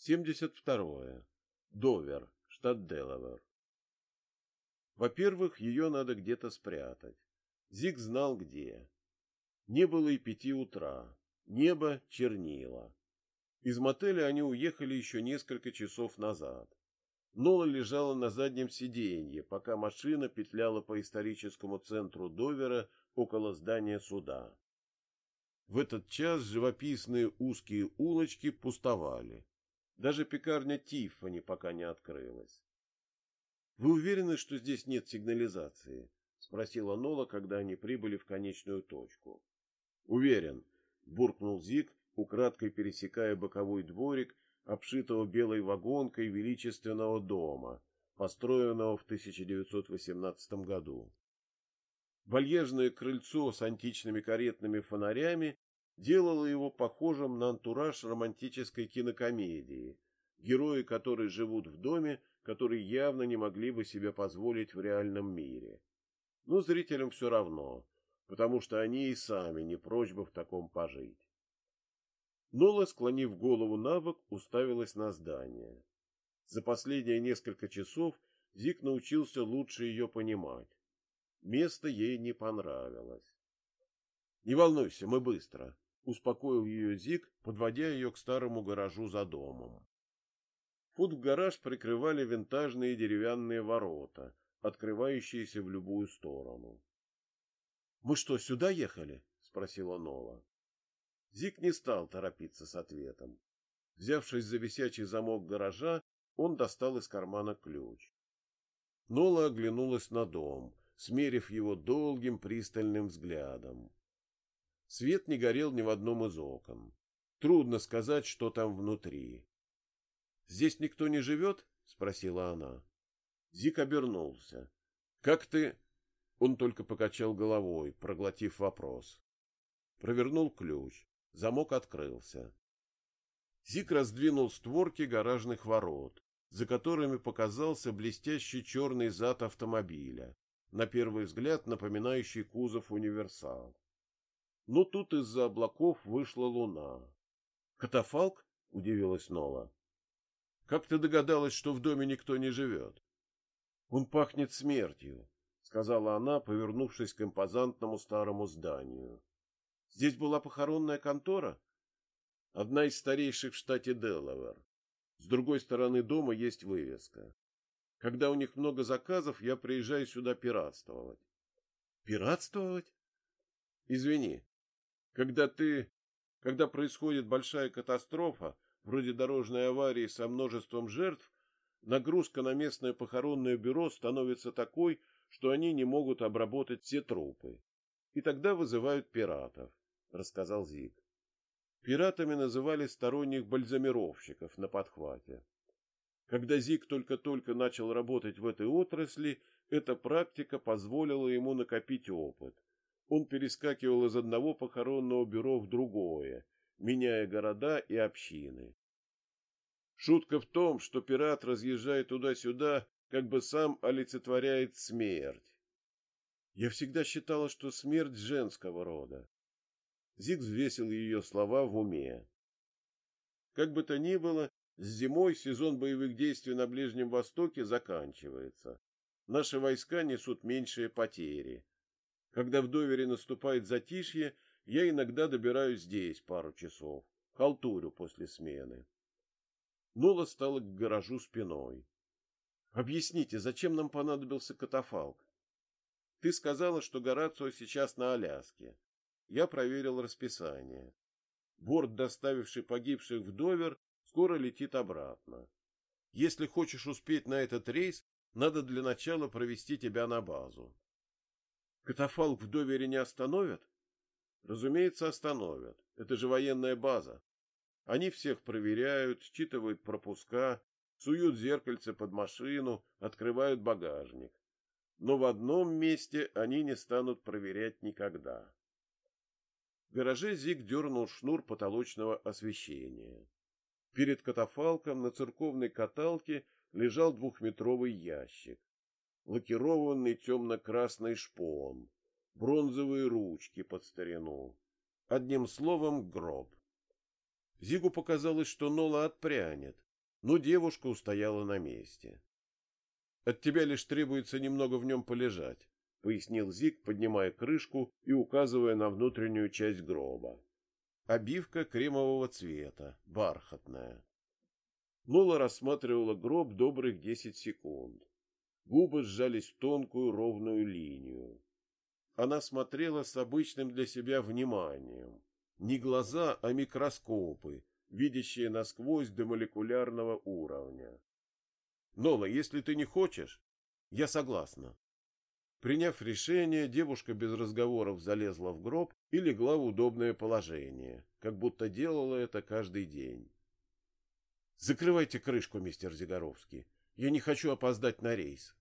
72. Довер, штат Делавер. Во-первых, ее надо где-то спрятать. Зиг знал где. Не было и пяти утра. Небо чернило. Из мотеля они уехали еще несколько часов назад. Нола лежала на заднем сиденье, пока машина петляла по историческому центру Довера около здания суда. В этот час живописные узкие улочки пустовали. Даже пекарня Тиффани пока не открылась. — Вы уверены, что здесь нет сигнализации? — спросила Нола, когда они прибыли в конечную точку. — Уверен, — буркнул Зик, украдкой пересекая боковой дворик, обшитого белой вагонкой величественного дома, построенного в 1918 году. Вальежное крыльцо с античными каретными фонарями делало его похожим на антураж романтической кинокомедии, герои которой живут в доме, который явно не могли бы себе позволить в реальном мире. Но зрителям все равно, потому что они и сами не прочь бы в таком пожить. Нола, склонив голову на бок, уставилась на здание. За последние несколько часов Зик научился лучше ее понимать. Место ей не понравилось. — Не волнуйся, мы быстро, — успокоил ее Зик, подводя ее к старому гаражу за домом. Вход в гараж прикрывали винтажные деревянные ворота, открывающиеся в любую сторону. — Мы что, сюда ехали? — спросила Нола. Зик не стал торопиться с ответом. Взявшись за висячий замок гаража, он достал из кармана ключ. Нола оглянулась на дом, смерив его долгим пристальным взглядом. Свет не горел ни в одном из окон. Трудно сказать, что там внутри. — Здесь никто не живет? — спросила она. Зик обернулся. — Как ты... Он только покачал головой, проглотив вопрос. Провернул ключ. Замок открылся. Зик раздвинул створки гаражных ворот, за которыми показался блестящий черный зад автомобиля, на первый взгляд напоминающий кузов универсал. Но тут из-за облаков вышла луна. «Катафалк?» — удивилась Нола. «Как ты догадалась, что в доме никто не живет?» «Он пахнет смертью», — сказала она, повернувшись к импозантному старому зданию. «Здесь была похоронная контора?» «Одна из старейших в штате Делавер. С другой стороны дома есть вывеска. Когда у них много заказов, я приезжаю сюда пиратствовать». «Пиратствовать?» «Извини, когда ты... Когда происходит большая катастрофа, вроде дорожной аварии со множеством жертв, нагрузка на местное похоронное бюро становится такой, что они не могут обработать все трупы. И тогда вызывают пиратов, — рассказал Зиг. Пиратами называли сторонних бальзамировщиков на подхвате. Когда Зиг только-только начал работать в этой отрасли, эта практика позволила ему накопить опыт, он перескакивал из одного похоронного бюро в другое, меняя города и общины. Шутка в том, что пират, разъезжая туда-сюда, как бы сам олицетворяет смерть. Я всегда считала, что смерть женского рода. Зиг взвесил ее слова в уме. Как бы то ни было, с зимой сезон боевых действий на Ближнем Востоке заканчивается. Наши войска несут меньшие потери. Когда в довере наступает затишье, я иногда добираюсь здесь пару часов, халтурю после смены. Нола стала к гаражу спиной. — Объясните, зачем нам понадобился катафалк? — Ты сказала, что Горацио сейчас на Аляске. Я проверил расписание. Борт, доставивший погибших в Довер, скоро летит обратно. Если хочешь успеть на этот рейс, надо для начала провести тебя на базу. Катафалк в довере не остановят? Разумеется, остановят. Это же военная база. Они всех проверяют, считывают пропуска, суют зеркальце под машину, открывают багажник. Но в одном месте они не станут проверять никогда. В гараже Зиг дернул шнур потолочного освещения. Перед катафалком на церковной каталке лежал двухметровый ящик лакированный темно-красный шпон, бронзовые ручки под старину. Одним словом, гроб. Зигу показалось, что Нола отпрянет, но девушка устояла на месте. От тебя лишь требуется немного в нем полежать, — пояснил Зик, поднимая крышку и указывая на внутреннюю часть гроба. Обивка кремового цвета, бархатная. Нола рассматривала гроб добрых десять секунд. Губы сжались в тонкую ровную линию. Она смотрела с обычным для себя вниманием. Не глаза, а микроскопы, видящие насквозь до молекулярного уровня. Нола, если ты не хочешь, я согласна. Приняв решение, девушка без разговоров залезла в гроб и легла в удобное положение, как будто делала это каждый день. «Закрывайте крышку, мистер Зигаровский. Я не хочу опоздать на рейс».